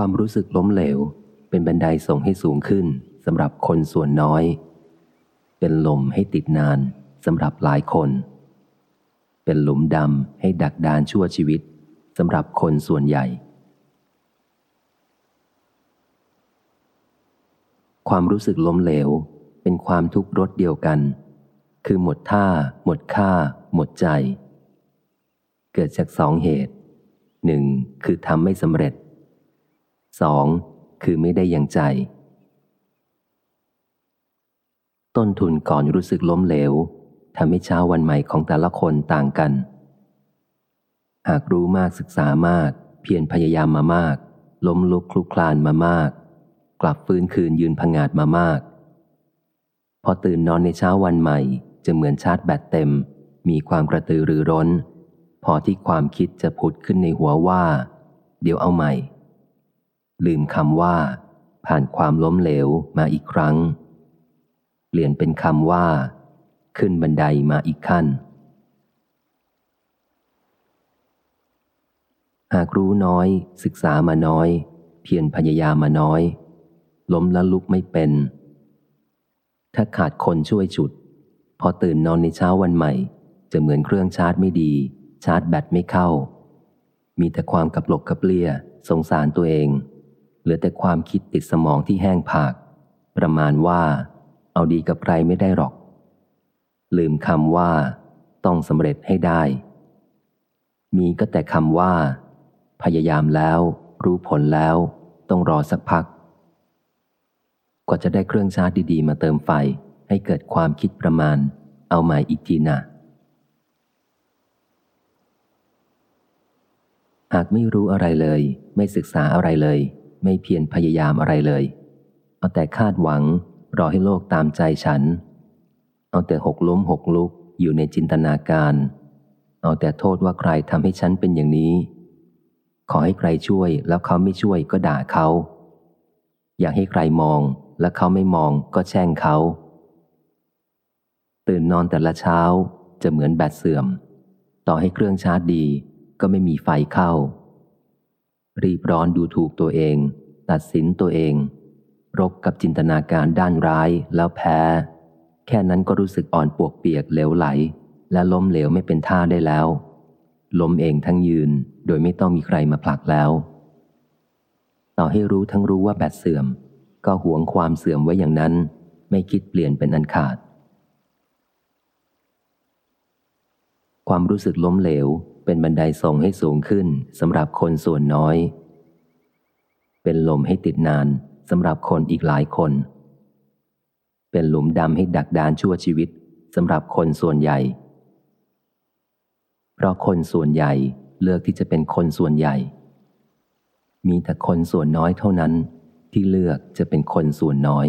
ความรู้สึกล้มเหลว เป็นบันไดส่งให้สูงขึ้นสำหรับคนส่วนน้อย เป็นลมให้ติดนานสำหรับหลายคน เป็นหลุมดำให้ดักดานชั่วชีวิตสำหรับคนส่วนใหญ่ ความรู้สึกล้มเหลว เป็นความทุกข์รสเดียวกัน คือหมดท่า หมดค่า หมดใจ เกิดจากสองเหตุหนึ่งคือทำไม่สำเร็จ สองคือไม่ได้อย่างใจ ต้นทุนก่อนรู้สึกล้มเหลวทำให้เช้าวันใหม่ของแต่ละคนต่างกัน หากรู้มากศึกษามาก เพียรพยายามมามาก ล้มลุกคลุกคลานมามาก กลับฟื้นคืนยืนพงาดมามาก พอตื่นนอนในเช้าวันใหม่ จะเหมือนชาร์จแบตเต็ม มีความกระตือรือร้น พอที่ความคิดจะผุดขึ้นในหัวว่า เดี๋ยวเอาใหม่ ลืมคำว่า ผ่านความล้มเหลวมาอีกครั้ง เปลี่ยนเป็นคำว่า ขึ้นบันไดมาอีกขั้น หากรู้น้อย ศึกษามาน้อย เพียรพยายามมาน้อย ล้มแล้วลุกไม่เป็น ถ้าขาดคนช่วยจุด พอตื่นนอนในเช้าวันใหม่ จะเหมือนเครื่องชาร์จไม่ดี ชาร์จแบตไม่เข้า มีแต่ความกับหลกกับเลี่ยสงสารตัวเอง เหลือแต่ความคิดติดสมองที่แห้งผาก ประมาณว่า เอาดีกับใครไม่ได้หรอก ลืมคำว่า ต้องสำเร็จให้ได้ มีก็แต่คำว่า พยายามแล้ว รู้ผลแล้ว ต้องรอสักพัก กว่าจะได้เครื่องชาร์จดีๆ มาเติมไฟให้เกิดความคิดประมาณ เอาใหม่อีกทีนะหากไม่รู้อะไรเลย ไม่ศึกษาอะไรเลย ไม่เพียรพยายามอะไรเลย เอาแต่คาดหวัง รอให้โลกตามใจฉัน เอาแต่หกล้มหกลุกอยู่ในจินตนาการ เอาแต่โทษว่าใครทำให้ฉันเป็นอย่างนี้ ขอให้ใครช่วยแล้วเขาไม่ช่วยก็ด่าเขา อยากให้ใครมองแล้วเขาไม่มองก็แช่งเขา ตื่นนอนแต่ละเช้าจะเหมือนแบตเสื่อม ต่อให้เครื่องชาร์จดีก็ไม่มีไฟเข้า รีบร้อนดูถูกตัวเอง ตัดสินตัวเอง รบกับจินตนาการด้านร้ายแล้วแพ้ แค่นั้นก็รู้สึกอ่อนปวกเปียกเหลวไหล และล้มเหลวไม่เป็นท่าได้แล้ว ล้มเองทั้งยืนโดยไม่ต้องมีใครมาผลักแล้ว ต่อให้รู้ทั้งรู้ว่าแบตเสื่อม ก็หวงความเสื่อมไว้อย่างนั้น ไม่คิดเปลี่ยนเป็นอันขาด ความรู้สึกล้มเหลว เป็นบันไดส่งให้สูงขึ้นสำหรับคนส่วนน้อย เป็นลมให้ติดนานสำหรับคนอีกหลายคน เป็นหลุมดำให้ดักดานชั่วชีวิตสำหรับคนส่วนใหญ่ เพราะคนส่วนใหญ่เลือกที่จะเป็นคนส่วนใหญ่ มีแต่คนส่วนน้อยเท่านั้นที่เลือกจะเป็นคนส่วนน้อย